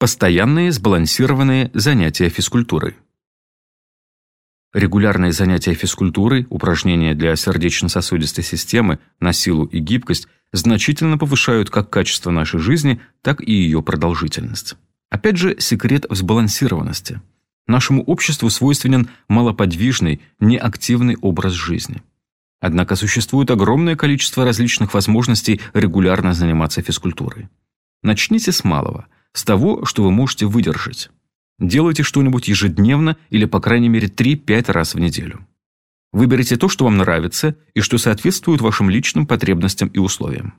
Постоянные сбалансированные занятия физкультурой. Регулярные занятия физкультурой, упражнения для сердечно-сосудистой системы на силу и гибкость значительно повышают как качество нашей жизни, так и ее продолжительность. Опять же, секрет в сбалансированности. Нашему обществу свойственен малоподвижный, неактивный образ жизни. Однако существует огромное количество различных возможностей регулярно заниматься физкультурой. Начните с малого, с того, что вы можете выдержать. Делайте что-нибудь ежедневно или, по крайней мере, 3-5 раз в неделю. Выберите то, что вам нравится и что соответствует вашим личным потребностям и условиям.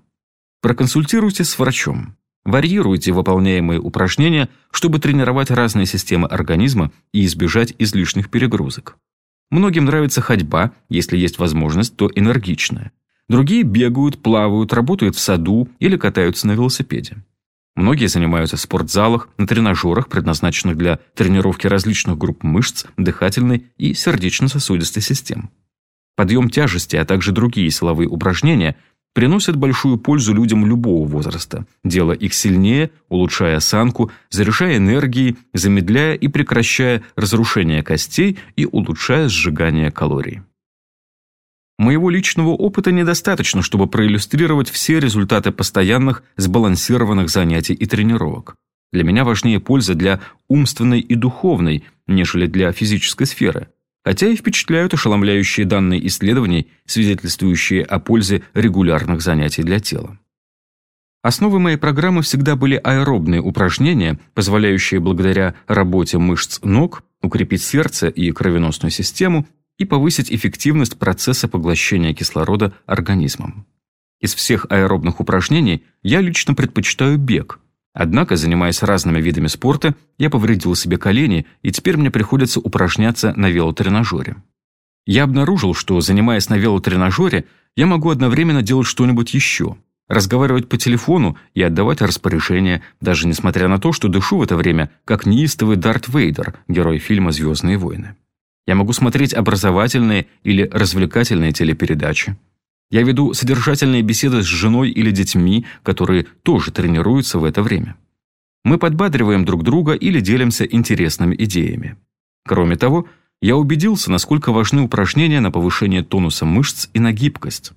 Проконсультируйтесь с врачом. Варьируйте выполняемые упражнения, чтобы тренировать разные системы организма и избежать излишних перегрузок. Многим нравится ходьба, если есть возможность, то энергичная. Другие бегают, плавают, работают в саду или катаются на велосипеде. Многие занимаются в спортзалах, на тренажерах, предназначенных для тренировки различных групп мышц, дыхательной и сердечно-сосудистой систем. Подъем тяжести, а также другие силовые упражнения приносят большую пользу людям любого возраста, делая их сильнее, улучшая осанку, заряжая энергией, замедляя и прекращая разрушение костей и улучшая сжигание калорий. Моего личного опыта недостаточно, чтобы проиллюстрировать все результаты постоянных сбалансированных занятий и тренировок. Для меня важнее польза для умственной и духовной, нежели для физической сферы. Хотя и впечатляют ошеломляющие данные исследований, свидетельствующие о пользе регулярных занятий для тела. Основой моей программы всегда были аэробные упражнения, позволяющие благодаря работе мышц ног укрепить сердце и кровеносную систему и повысить эффективность процесса поглощения кислорода организмом. Из всех аэробных упражнений я лично предпочитаю бег. Однако, занимаясь разными видами спорта, я повредил себе колени, и теперь мне приходится упражняться на велотренажере. Я обнаружил, что, занимаясь на велотренажере, я могу одновременно делать что-нибудь еще. Разговаривать по телефону и отдавать распоряжения, даже несмотря на то, что дышу в это время, как неистовый Дарт Вейдер, герой фильма «Звездные войны». Я могу смотреть образовательные или развлекательные телепередачи. Я веду содержательные беседы с женой или детьми, которые тоже тренируются в это время. Мы подбадриваем друг друга или делимся интересными идеями. Кроме того, я убедился, насколько важны упражнения на повышение тонуса мышц и на гибкость.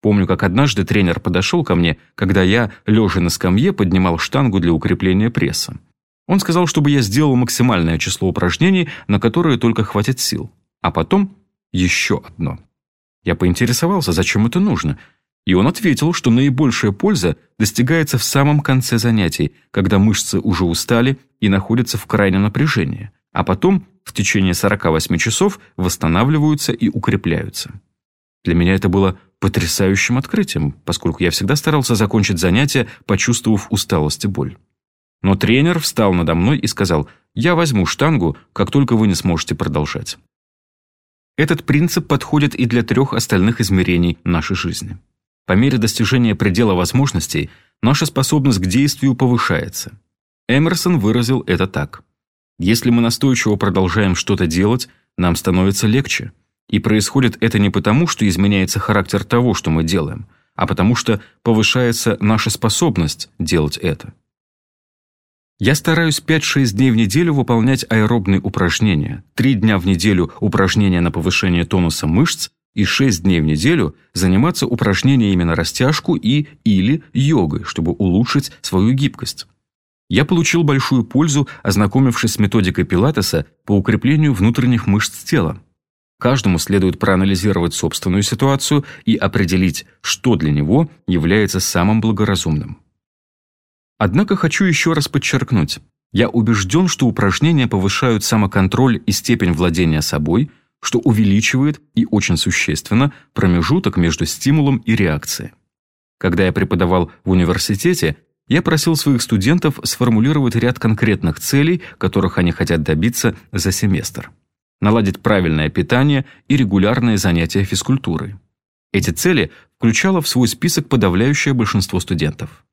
Помню, как однажды тренер подошел ко мне, когда я, лежа на скамье, поднимал штангу для укрепления пресса. Он сказал, чтобы я сделал максимальное число упражнений, на которые только хватит сил. А потом еще одно. Я поинтересовался, зачем это нужно. И он ответил, что наибольшая польза достигается в самом конце занятий, когда мышцы уже устали и находятся в крайнем напряжении, а потом в течение 48 часов восстанавливаются и укрепляются. Для меня это было потрясающим открытием, поскольку я всегда старался закончить занятие, почувствовав усталость и боль. Но тренер встал надо мной и сказал, «Я возьму штангу, как только вы не сможете продолжать». Этот принцип подходит и для трех остальных измерений нашей жизни. По мере достижения предела возможностей наша способность к действию повышается. Эмерсон выразил это так. Если мы настойчиво продолжаем что-то делать, нам становится легче. И происходит это не потому, что изменяется характер того, что мы делаем, а потому что повышается наша способность делать это. Я стараюсь 5-6 дней в неделю выполнять аэробные упражнения, 3 дня в неделю упражнения на повышение тонуса мышц и 6 дней в неделю заниматься упражнениями на растяжку и или йогой, чтобы улучшить свою гибкость. Я получил большую пользу, ознакомившись с методикой пилатеса по укреплению внутренних мышц тела. Каждому следует проанализировать собственную ситуацию и определить, что для него является самым благоразумным. Однако хочу еще раз подчеркнуть, я убежден, что упражнения повышают самоконтроль и степень владения собой, что увеличивает и очень существенно промежуток между стимулом и реакцией. Когда я преподавал в университете, я просил своих студентов сформулировать ряд конкретных целей, которых они хотят добиться за семестр. Наладить правильное питание и регулярные занятия физкультурой. Эти цели включало в свой список подавляющее большинство студентов.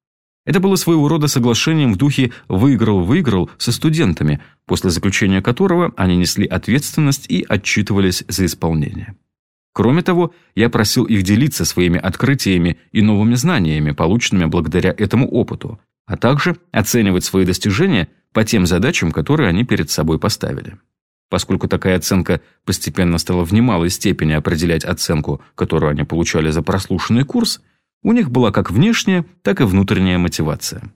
Это было своего рода соглашением в духе «выиграл-выиграл» со студентами, после заключения которого они несли ответственность и отчитывались за исполнение. Кроме того, я просил их делиться своими открытиями и новыми знаниями, полученными благодаря этому опыту, а также оценивать свои достижения по тем задачам, которые они перед собой поставили. Поскольку такая оценка постепенно стала в немалой степени определять оценку, которую они получали за прослушанный курс, у них была как внешняя, так и внутренняя мотивация.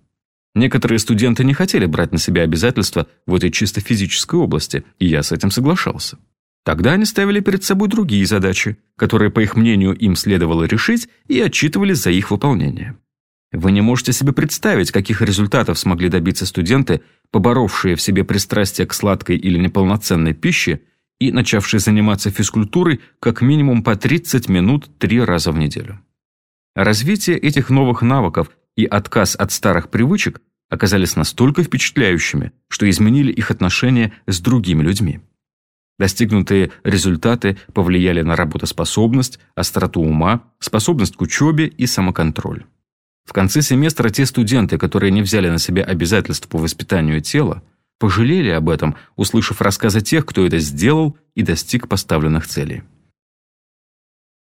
Некоторые студенты не хотели брать на себя обязательства в этой чисто физической области, и я с этим соглашался. Тогда они ставили перед собой другие задачи, которые, по их мнению, им следовало решить, и отчитывались за их выполнение. Вы не можете себе представить, каких результатов смогли добиться студенты, поборовшие в себе пристрастие к сладкой или неполноценной пище и начавшие заниматься физкультурой как минимум по 30 минут три раза в неделю. Развитие этих новых навыков и отказ от старых привычек оказались настолько впечатляющими, что изменили их отношения с другими людьми. Достигнутые результаты повлияли на работоспособность, остроту ума, способность к учебе и самоконтроль. В конце семестра те студенты, которые не взяли на себя обязательств по воспитанию тела, пожалели об этом, услышав рассказы тех, кто это сделал и достиг поставленных целей.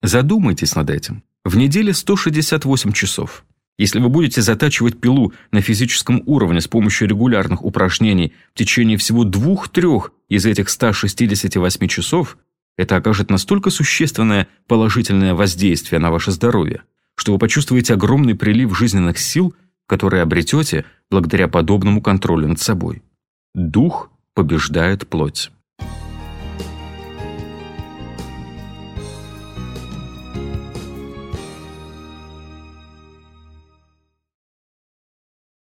Задумайтесь над этим. В неделе 168 часов. Если вы будете затачивать пилу на физическом уровне с помощью регулярных упражнений в течение всего двух-трех из этих 168 часов, это окажет настолько существенное положительное воздействие на ваше здоровье, что вы почувствуете огромный прилив жизненных сил, которые обретете благодаря подобному контролю над собой. Дух побеждает плоть.